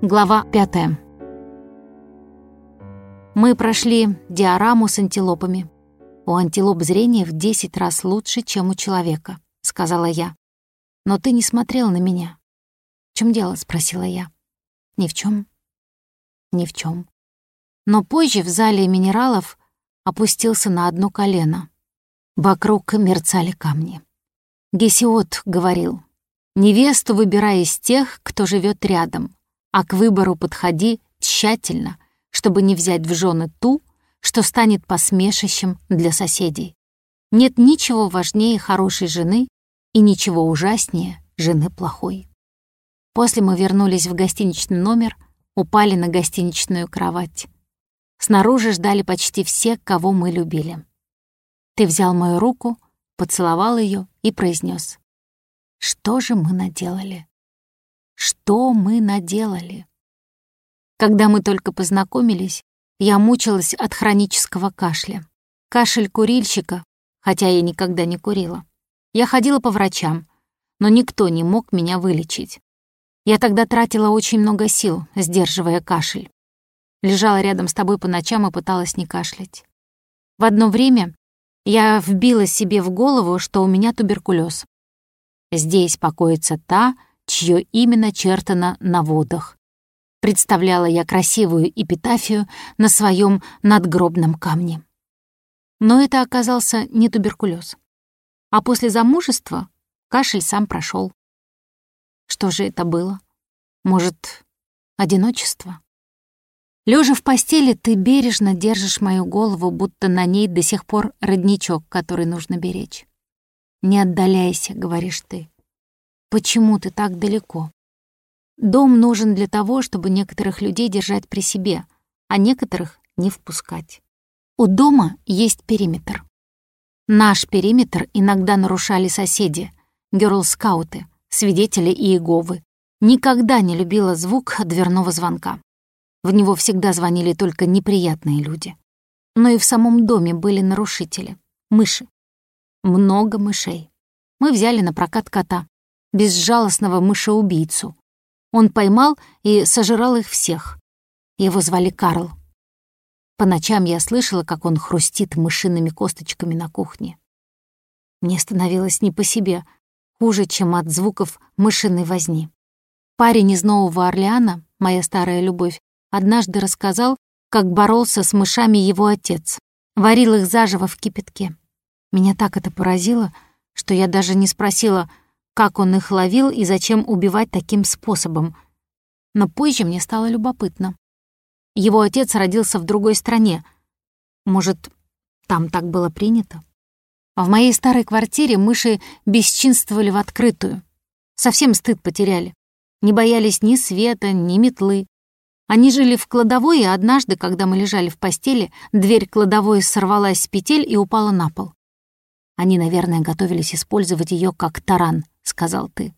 Глава 5. Мы прошли диораму с антилопами. У антилоп зрение в 10 раз лучше, чем у человека, сказала я. Но ты не смотрел на меня. В чем дело? спросила я. Ни в чем. Ни в чем. Но позже в зале минералов опустился на одно колено. Вокруг мерцали камни. Гесиот говорил, «Невесту выбирай из тех, кто живет рядом, а к выбору подходи тщательно, чтобы не взять в жены ту, что станет посмешищем для соседей. Нет ничего важнее хорошей жены и ничего ужаснее жены плохой. После мы вернулись в гостиничный номер, упали на гостиничную кровать. Снаружи ждали почти все, кого мы любили. Ты взял мою руку, поцеловал ее и произнес: «Что же мы наделали?» Что мы наделали? Когда мы только познакомились, я мучилась от хронического кашля. Кашель курильщика, хотя я никогда не курила. Я ходила по врачам, но никто не мог меня вылечить. Я тогда тратила очень много сил, сдерживая кашель. Лежала рядом с тобой по ночам и пыталась не кашлять. В одно время я вбила себе в голову, что у меня туберкулез. Здесь покоится та, чье имя начертано на водах. Представляла я красивую эпитафию на своем надгробном камне. Но это оказался не туберкулез. А после замужества кашель сам прошел. Что же это было? Может, одиночество? Лежа в постели, ты бережно держишь мою голову, будто на ней до сих пор родничок, который нужно беречь. «Не отдаляйся», — говоришь ты. Почему ты так далеко? Дом нужен для того, чтобы некоторых людей держать при себе, а некоторых не впускать. У дома есть периметр. Наш периметр иногда нарушали соседи, герл-скауты, свидетели Иеговы. Никогда не любила звук дверного звонка. В него всегда звонили только неприятные люди. Но и в самом доме были нарушители. Мыши. Много мышей. Мы взяли на прокат кота безжалостного мышеубийцу. Он поймал и сожрал их всех. Его звали Карл. По ночам я слышала, как он хрустит мышиными косточками на кухне. Мне становилось не по себе, хуже, чем от звуков мышиной возни. Парень из Нового Орлеана, моя старая любовь, однажды рассказал, как боролся с мышами его отец. Варил их заживо в кипятке. Меня так это поразило, что я даже не спросила, как он их ловил и зачем убивать таким способом. Но позже мне стало любопытно. Его отец родился в другой стране. Может, там так было принято? В моей старой квартире мыши бесчинствовали в открытую. Совсем стыд потеряли. Не боялись ни света, ни метлы. Они жили в кладовой, и однажды, когда мы лежали в постели, дверь кладовой сорвалась с петель и упала на пол. Они, наверное, готовились использовать ее как таран, сказал ты.